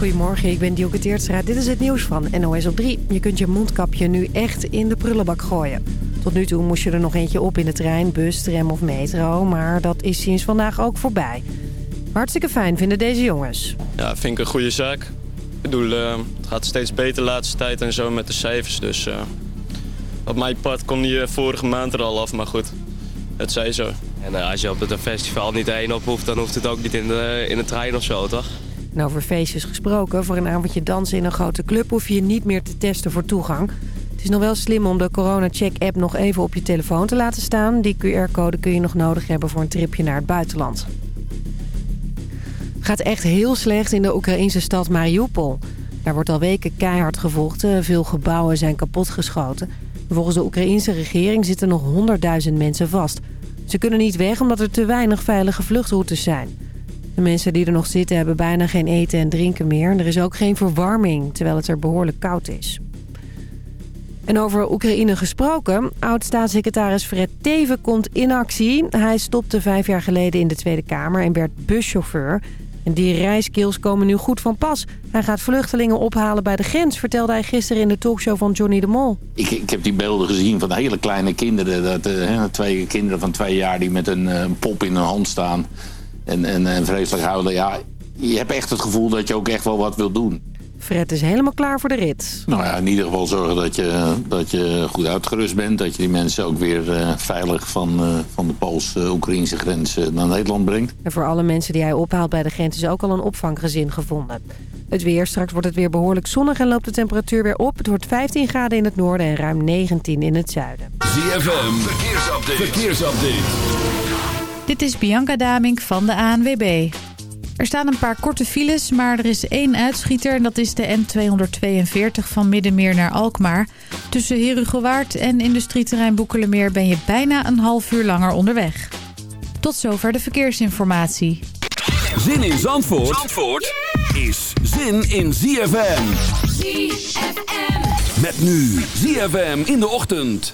Goedemorgen, ik ben Dioke Teertstra. Dit is het nieuws van NOS op 3. Je kunt je mondkapje nu echt in de prullenbak gooien. Tot nu toe moest je er nog eentje op in de trein, bus, tram of metro. Maar dat is sinds vandaag ook voorbij. Hartstikke fijn vinden deze jongens. Ja, vind ik een goede zaak. Ik bedoel, uh, het gaat steeds beter de laatste tijd en zo met de cijfers. Dus uh, op mijn pad kon die vorige maand er al af, maar goed. Het zij zo. En uh, als je op het festival niet één op hoeft, dan hoeft het ook niet in de, in de trein of zo, toch? En over feestjes gesproken, voor een avondje dansen in een grote club hoef je niet meer te testen voor toegang. Het is nog wel slim om de corona-check-app nog even op je telefoon te laten staan. Die QR-code kun je nog nodig hebben voor een tripje naar het buitenland. Gaat echt heel slecht in de Oekraïnse stad Mariupol. Daar wordt al weken keihard gevochten. Veel gebouwen zijn kapotgeschoten. Volgens de Oekraïnse regering zitten nog 100.000 mensen vast. Ze kunnen niet weg omdat er te weinig veilige vluchtroutes zijn. De mensen die er nog zitten hebben bijna geen eten en drinken meer. Er is ook geen verwarming, terwijl het er behoorlijk koud is. En over Oekraïne gesproken, oud-staatssecretaris Fred Teven komt in actie. Hij stopte vijf jaar geleden in de Tweede Kamer en werd buschauffeur. En die reiskills komen nu goed van pas. Hij gaat vluchtelingen ophalen bij de grens, vertelde hij gisteren in de talkshow van Johnny de Mol. Ik, ik heb die beelden gezien van hele kleine kinderen. Dat, uh, twee kinderen van twee jaar die met een uh, pop in hun hand staan. En, en, en vreselijk huilen. Ja, je hebt echt het gevoel dat je ook echt wel wat wil doen. Fred is helemaal klaar voor de rit. Nou ja, in ieder geval zorgen dat je, dat je goed uitgerust bent. Dat je die mensen ook weer uh, veilig van, uh, van de Pools-Oekraïnse grens uh, naar Nederland brengt. En voor alle mensen die hij ophaalt bij de grens is ook al een opvanggezin gevonden. Het weer, straks wordt het weer behoorlijk zonnig en loopt de temperatuur weer op. Het wordt 15 graden in het noorden en ruim 19 in het zuiden. ZFM, verkeersupdate. verkeersupdate. Dit is Bianca Damink van de ANWB. Er staan een paar korte files, maar er is één uitschieter... en dat is de N242 van Middenmeer naar Alkmaar. Tussen Herugewaard en industrieterrein Boekelermeer... ben je bijna een half uur langer onderweg. Tot zover de verkeersinformatie. Zin in Zandvoort, Zandvoort is zin in ZFM. ZFM. Met nu ZFM in de ochtend.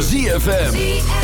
ZFM.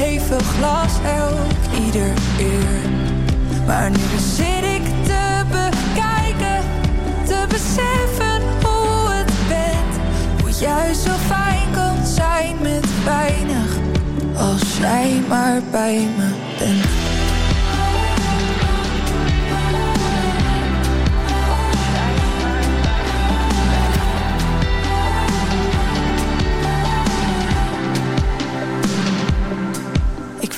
Geheven glas elk ieder uur. Maar nu zit ik te bekijken, te beseffen hoe het bent. Hoe juist zo fijn kan zijn met weinig, als jij maar bij me bent.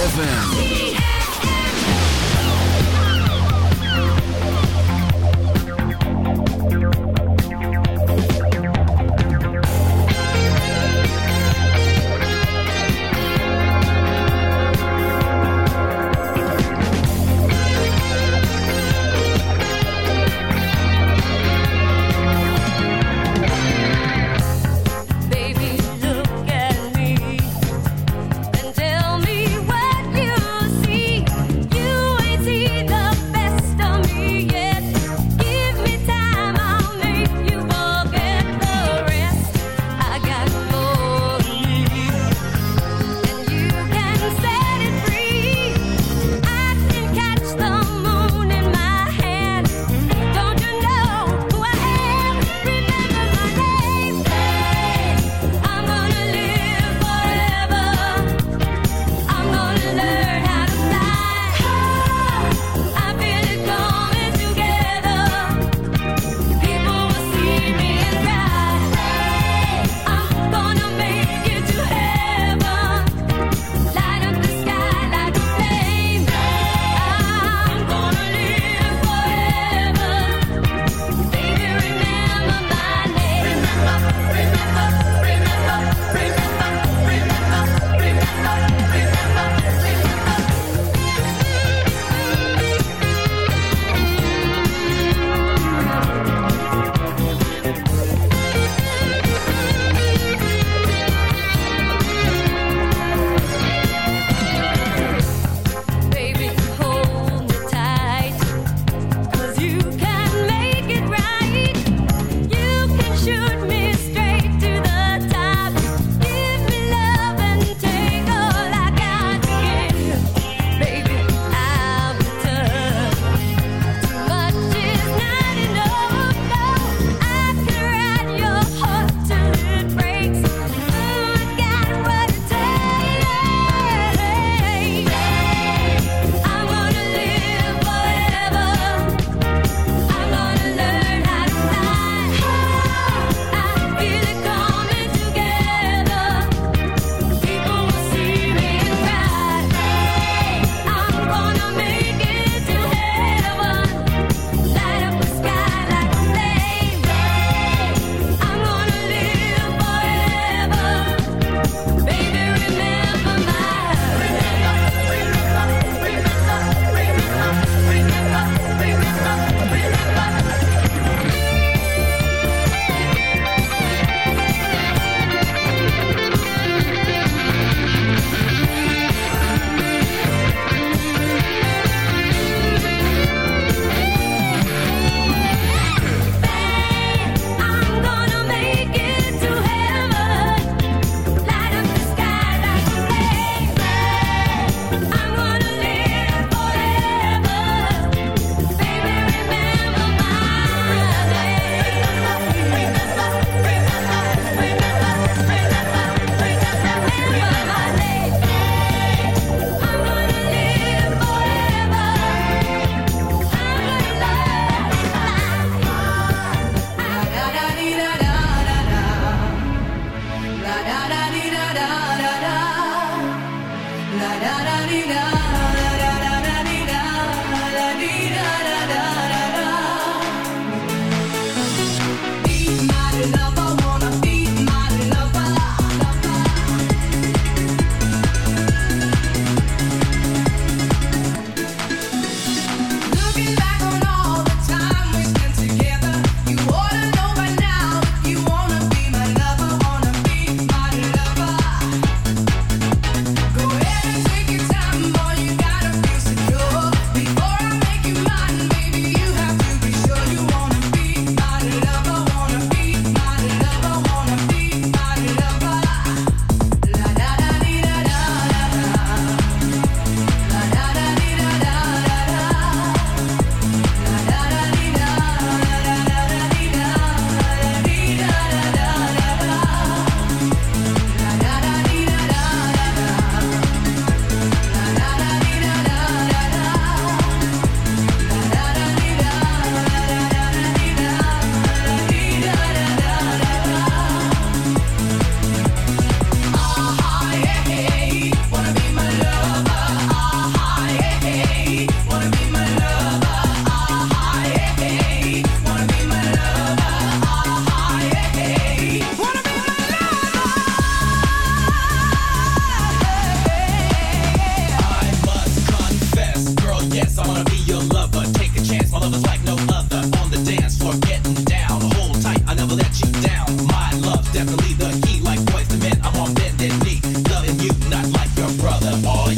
ZFM.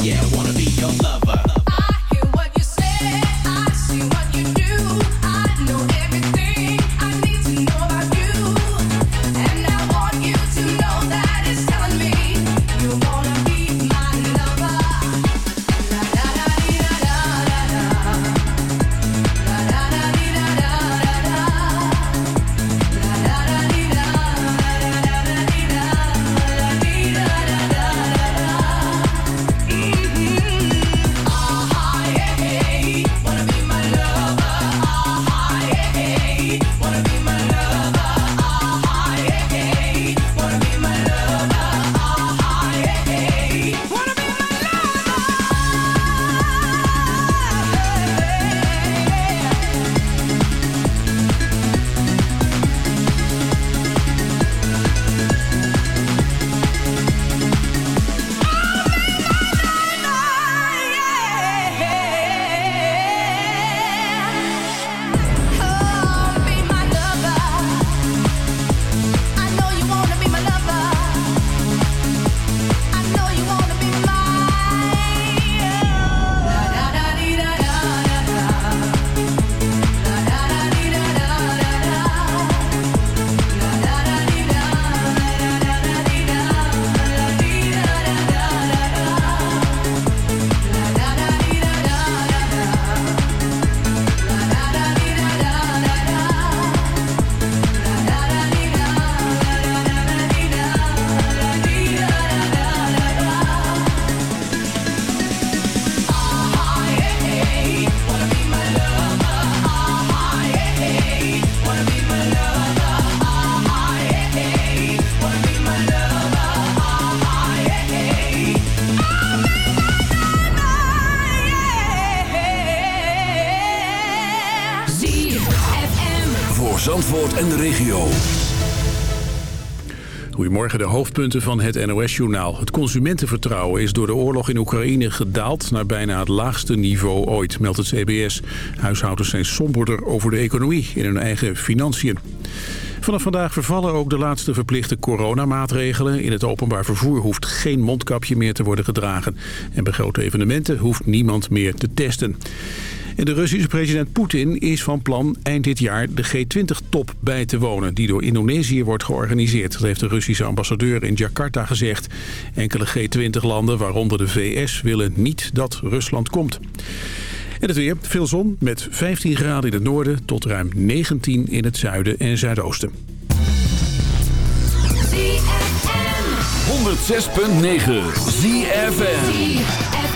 yeah, En de regio. Goedemorgen, de hoofdpunten van het NOS-journaal. Het consumentenvertrouwen is door de oorlog in Oekraïne gedaald... naar bijna het laagste niveau ooit, meldt het CBS. Huishoudens zijn somberder over de economie in hun eigen financiën. Vanaf vandaag vervallen ook de laatste verplichte coronamaatregelen. In het openbaar vervoer hoeft geen mondkapje meer te worden gedragen. En bij grote evenementen hoeft niemand meer te testen. En de Russische president Poetin is van plan eind dit jaar de G20-top bij te wonen... die door Indonesië wordt georganiseerd. Dat heeft de Russische ambassadeur in Jakarta gezegd. Enkele G20-landen, waaronder de VS, willen niet dat Rusland komt. En het weer, veel zon met 15 graden in het noorden tot ruim 19 in het zuiden en zuidoosten. 106.9 ZFM.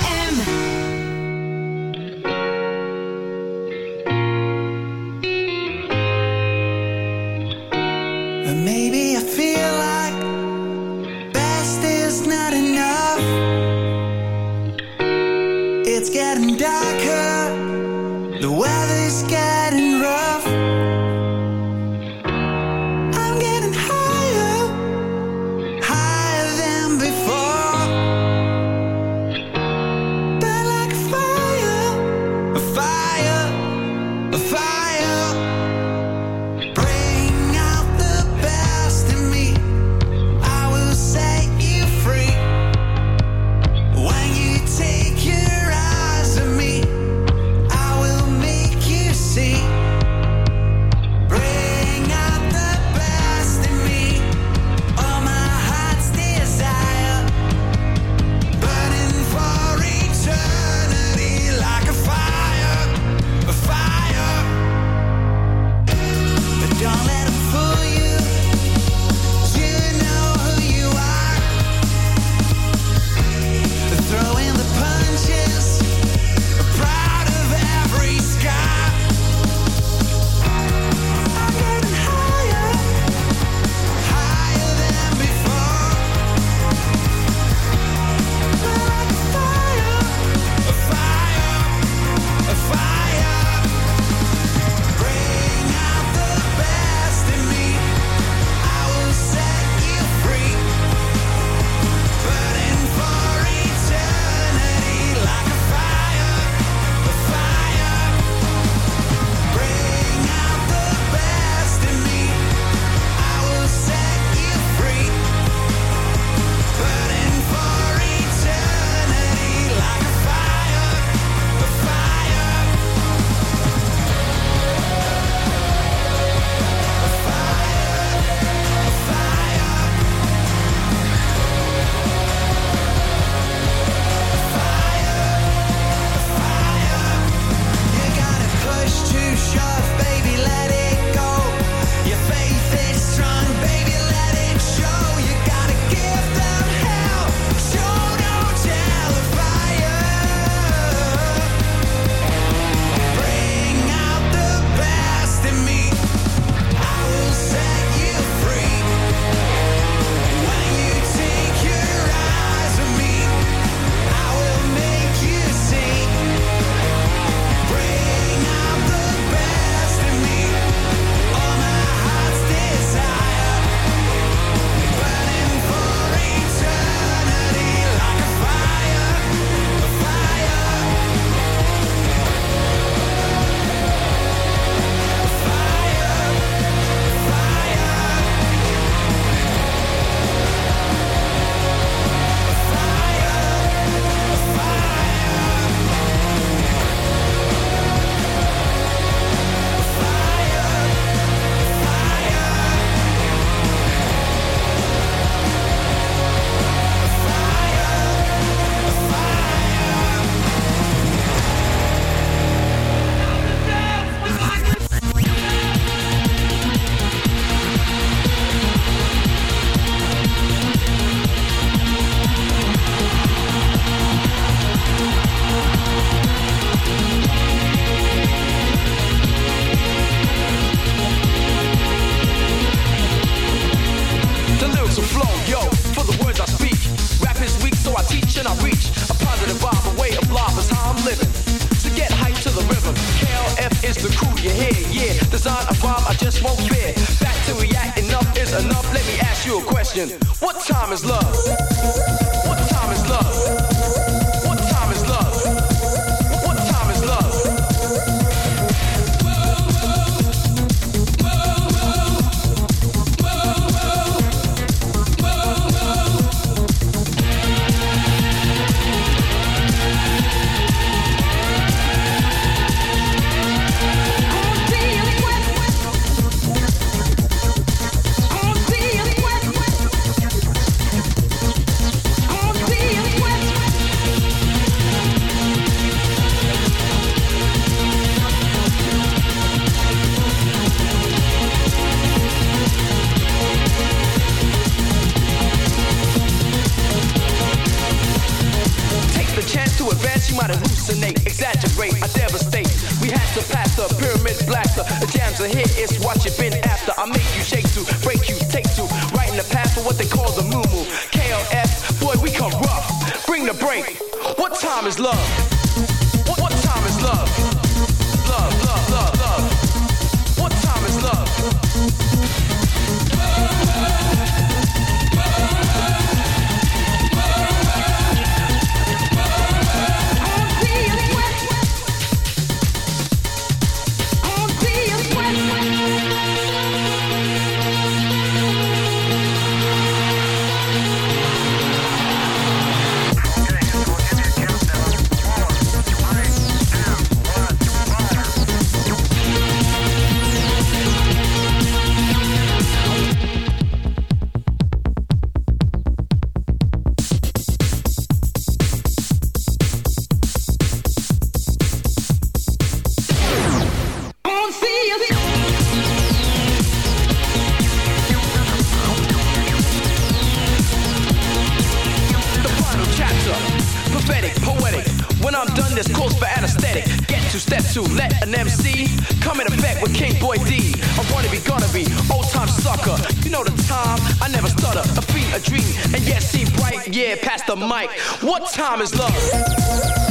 yeah, pass the mic. What time is love?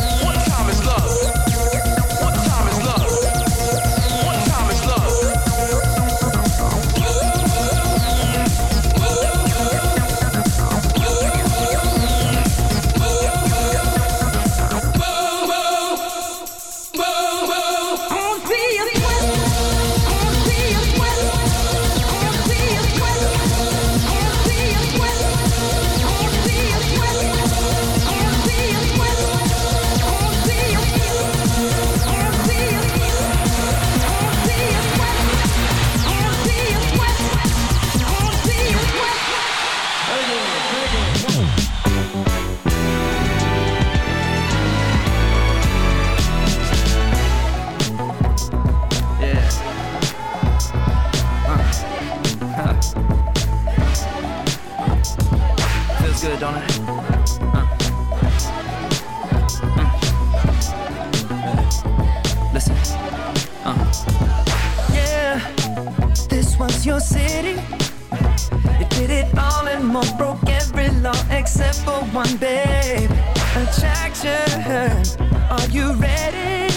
Are you ready?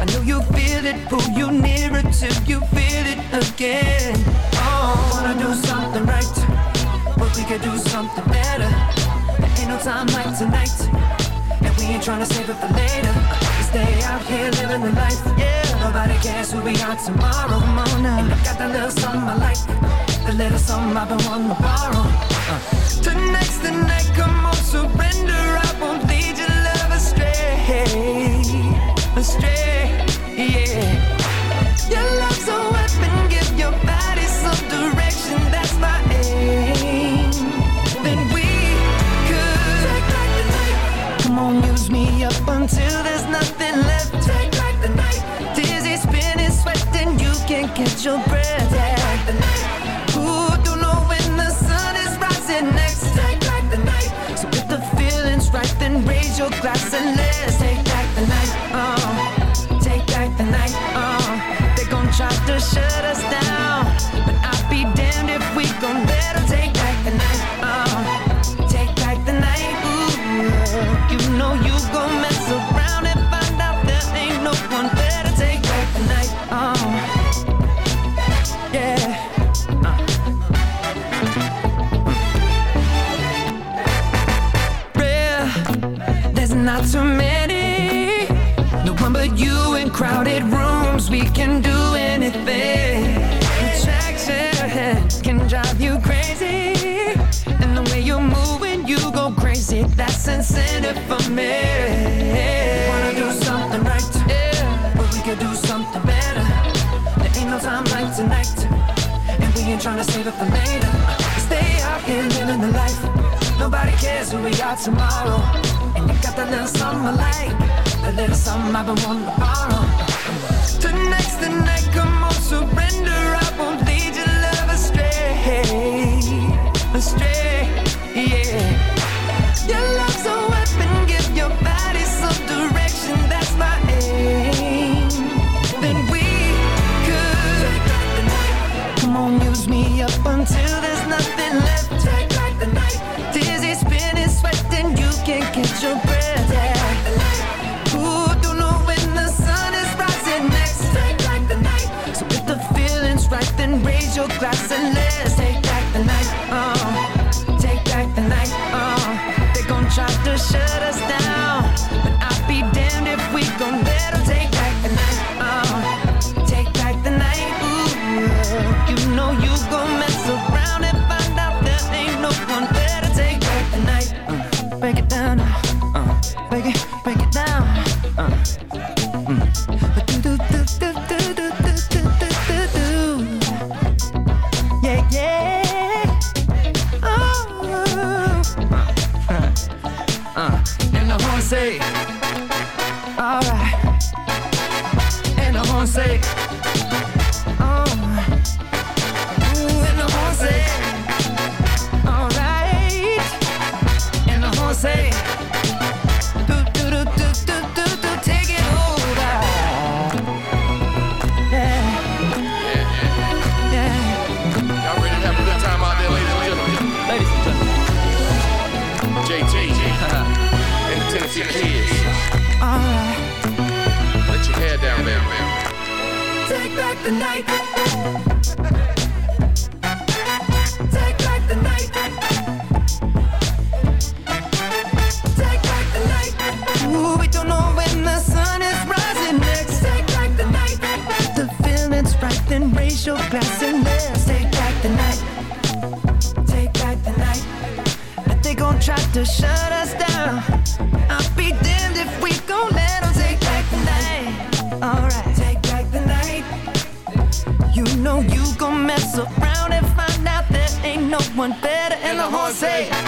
I know you feel it. Pull you nearer till you feel it again. Oh, wanna do something right, but we could do something better. There ain't no time like tonight, and we ain't trying to save it for later. We stay out here living the life. Yeah, nobody cares who we are tomorrow. Come on now. And I got that little something I like, the little something I've been wanting to borrow. Uh. Tonight's the night. Come on, surrender. I won't. your breath trying to save up the later. Stay out here living the life. Nobody cares who we are tomorrow. And you got that little something I like, that little something I've been wanting to borrow. Tonight's the night, come on, surrender. I won't lead your love astray, astray. phone use me up until there's nothing left. Tight like the night, dizzy, spinning, sweating, you can't catch your breath. Yeah. Ooh, don't know when the sun is rising next. Tight like the night, so if the feeling's right, then raise your glass and let don't wanna say.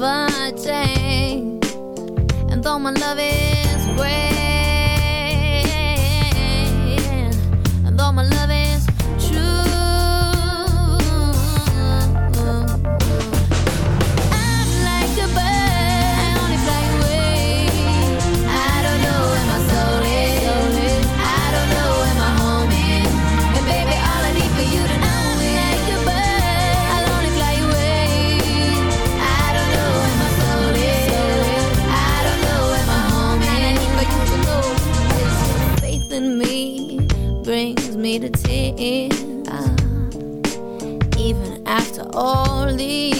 never change. And though my love is great. me to tears, uh, even after all these.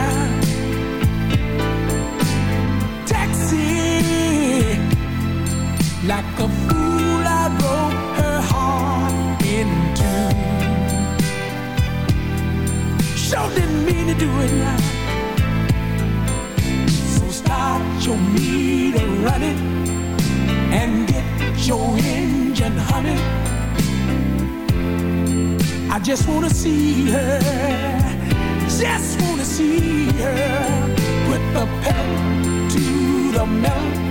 Like a fool I broke her heart in two. Sure didn't mean to do it So start your meter running And get your engine humming. I just wanna see her Just wanna see her Put the pedal to the metal.